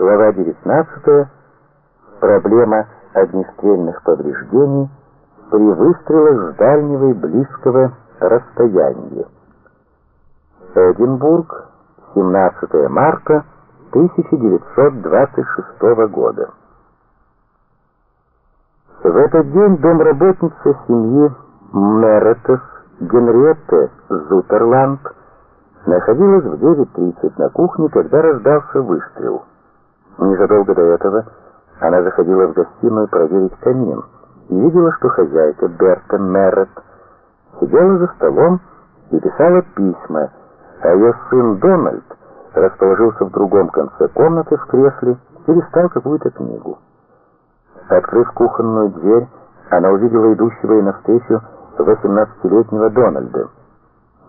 Глава 19. Проблема огнестрельных повреждений при выстрелах с дальнего и близкого расстояния. Эдинбург, 17 марта 1926 года. В этот день домработница семьи Меретов Генриетта Зутерланд находилась в 9.30 на кухне, когда раздался выстрел. Незадолго до этого она заходила в гостиную проверить камин и видела, что хозяйка Берта Мерет сидела за столом и писала письма, а ее сын Дональд расположился в другом конце комнаты в кресле и листал какую-то книгу. Открыв кухонную дверь, она увидела идущего ей навстречу 18-летнего Дональда.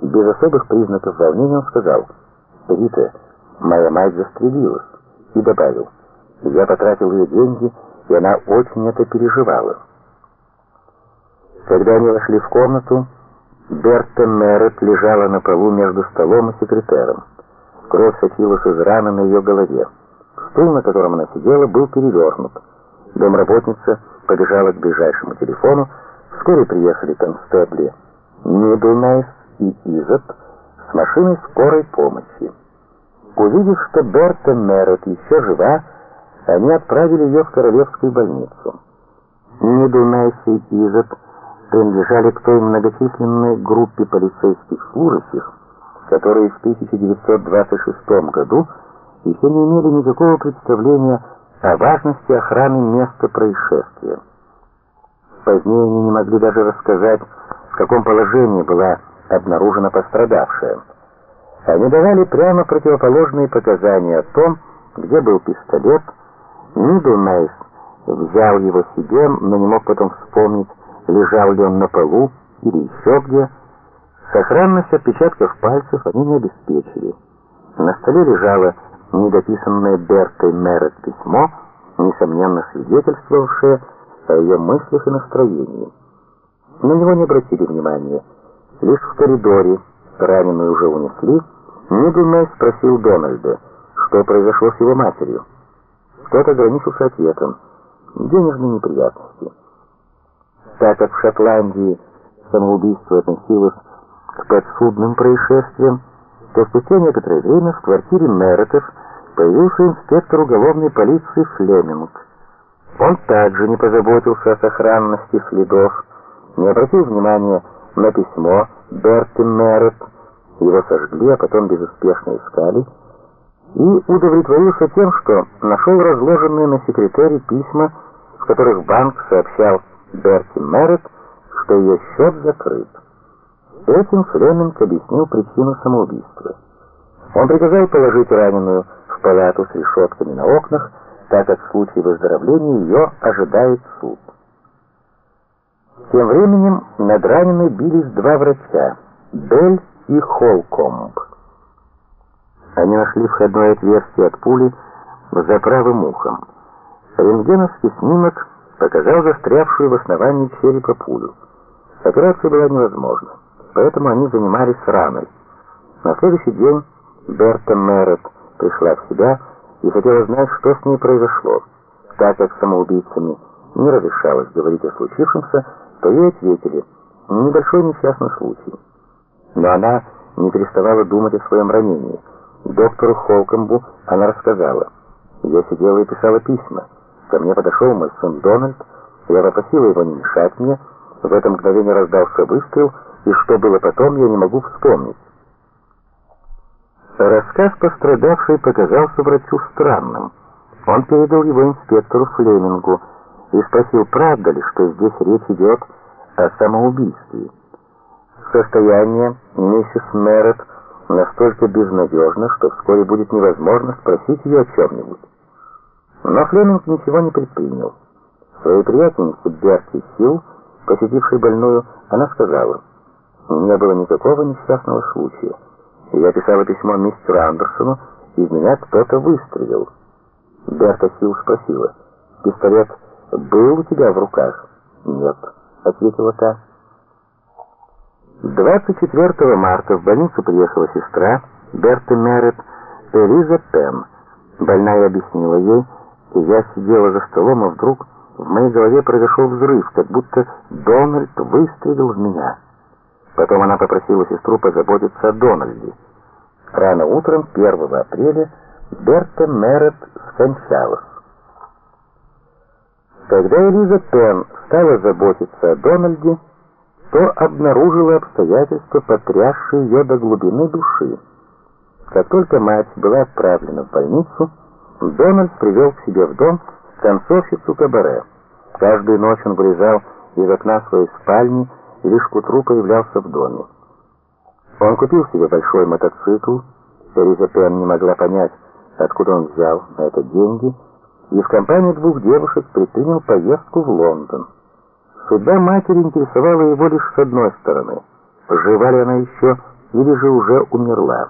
Без особых признаков волнения он сказал, «Рита, моя мать застрелилась», и добавил, «Я потратил ее деньги, и она очень это переживала». Когда они вошли в комнату, Берта Мерет лежала на полу между столом и секретером. Кровь сочилась из раны на ее голове. Стул, на котором она сидела, был перевернут. Домработница побежала к ближайшему телефону. Вскоре приехали констебли Нидлнайс и Изот с машиной скорой помощи. Увидев, что Берта Мерет еще жива, они отправили ее в Королевскую больницу. Нидлнайс и Изот принадлежали к той многочисленной группе полицейских служащих, которые в 1926 году еще не имели никакого представления о важности охраны места происшествия. Позднее они не могли даже рассказать, в каком положении была обнаружена пострадавшая. Они давали прямо противоположные показания о том, где был пистолет. Нидлнайс взял его себе, но не мог потом вспомнить, лежал ли он на полу или еще где. Сохранность отпечатков пальцев они не обеспечили. На столе лежало недописанное Бертой Мерет письмо, несомненно свидетельствовавшее о ее мыслях и настроении. На него не обратили внимания. Лишь в коридоре, раненую уже унесли, Нидл спросил Дональда, что произошло с его матерью. Тот ограничился ответом. Денежные неприятности. Так как в Шотландии самоубийство относилось к подсудным происшествиям, то спустя некоторое время в квартире Меретов появился инспектор уголовной полиции Флеминг. Он также не позаботился о сохранности следов, не обратил внимания на письмо Берти Мерет, его сожгли, а потом безуспешно искали, и удовлетворился тем, что нашел разложенные на секретаре письма, в которых банк сообщал Берти Мерет, что ее счет закрыт. Этим Флеминг объяснил причину самоубийства. Он приказал положить раненую в палату с решетками на окнах, так как в случае выздоровления ее ожидает суд. Тем временем над раненой бились два врача – Бель и Холкомб. Они нашли входное отверстие от пули за правым ухом. Рентгеновский снимок показал застрявшую в основании черепа пулю. Операция была невозможна, поэтому они занимались раной. На следующий день Берта Мерет пришла в себя и хотела знать, что с ней произошло. Так как самоубийцами не разрешалось говорить о случившемся, то ей ответили «небольшой несчастный случай». Но она не переставала думать о своем ранении. Доктору Холкомбу она рассказала. «Я сидела и писала письма. Ко мне подошел мой сын Дональд, я попросила его не мешать мне. В это мгновение раздался выстрел, и что было потом, я не могу вспомнить». Рассказ пострадавшей показался врачу странным. Он передал его инспектору Флемингу и спросил, правда ли, что здесь речь идет о самоубийстве. Состояние миссис Мерретт настолько безнадежно, что вскоре будет невозможно спросить ее о чем-нибудь. Но Флеминг ничего не предпринял. Своей приятельнице Берти Сил, посетившей больную, она сказала, «Не было никакого несчастного случая. Я писала письмо мистеру Андерсону, и из меня кто-то выстрелил». Берта Сил спросила, «Пистолет был у тебя в руках?» «Нет», — ответила та. 24 марта в больницу приехала сестра Берты Мерет Элиза Пен. Больная объяснила ей, и я сидела за столом, а вдруг в моей голове произошел взрыв, как будто Дональд выстрелил в меня. Потом она попросила сестру позаботиться о Дональде. Рано утром 1 апреля Берта Мерет скончалась. Когда Элиза Пен стала заботиться о Дональде, то обнаружила обстоятельства, потрясшие ее до глубины души. Как только мать была отправлена в больницу, Дональд привел к себе в дом танцовщицу кабаре. Каждую ночь он вылезал из окна своей спальни и лишь к утру появлялся в доме. Он купил себе большой мотоцикл, Тереза Пен не могла понять, откуда он взял на это деньги, и в компании двух девушек предпринял поездку в Лондон. Судьба матери интересовала его лишь с одной стороны. Жива ли она еще или же уже умерла?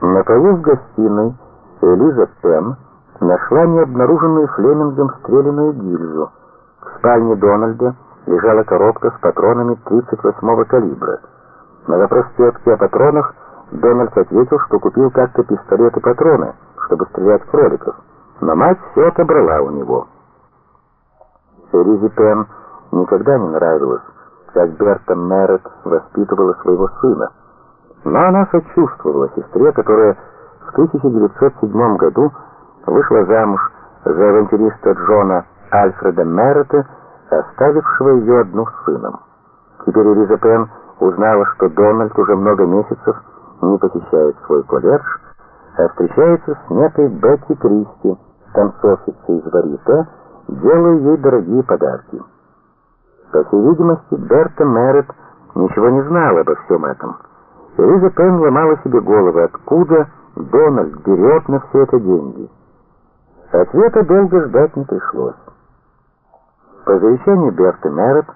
На полу в гостиной Элиза Пен нашла необнаруженную Флемингом стрелянную гильзу. В спальне Дональда лежала коробка с патронами 38-го калибра. На вопрос тетки о патронах Дональд ответил, что купил как-то пистолет и патроны, чтобы стрелять кроликов. Но мать все отобрала у него. Элизе Пен никогда не нравилось, как Берта Мерет воспитывала своего сына. Но она сочувствовала сестре, которая в 1907 году вышла замуж за авантюриста Джона Альфреда Мерета, оставившего ее одну с сыном. Теперь Элиза Пен узнала, что Дональд уже много месяцев не посещает свой колледж, а встречается с некой Бетти Кристи, танцовщицей из Варьете, делая ей дорогие подарки. По всей видимости, Берта Мерет ничего не знала обо всем этом. Элиза Пен ломала себе голову, откуда Дональд берет на все это деньги. Ответа долго ждать не пришлось. По завещанию Берты Мерет,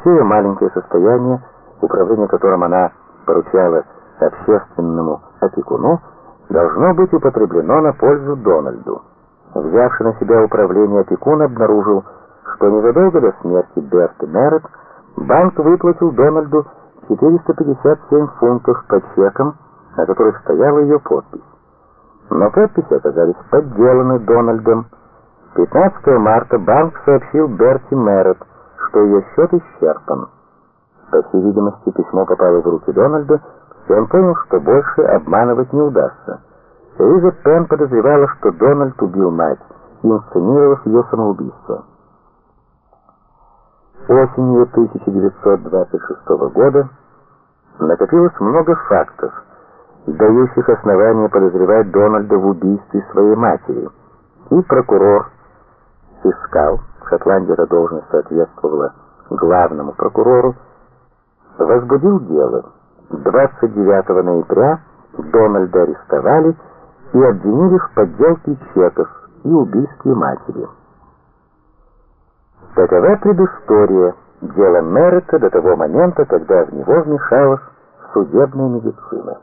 все ее маленькое состояние, управление которым она поручала общественному опекуну, должно быть употреблено на пользу Дональду. Взявший на себя управление опекун обнаружил, что незадолго до смерти Берты Мерет банк выплатил Дональду 457 фунтов по чекам, на которых стояла ее подпись. Но подписи оказались подделаны Дональдом. 15 марта банк сообщил Берти Мерет, что ее счет исчерпан. По всей видимости, письмо попало в руки Дональда, и он понял, что больше обманывать не удастся. Элиза Пен подозревала, что Дональд убил мать, инсценировав ее самоубийство. Осенью 1926 года накопилось много фактов, дающих основания подозревать Дональда в убийстве своей матери. И прокурор искал, в Шотландии эта должность соответствовала главному прокурору, возбудил дело. 29 ноября Дональда арестовали и обвинили в подделке чеков и убийстве матери. Такова предыстория дела Мерета до того момента, когда в него вмешалась судебная медицина.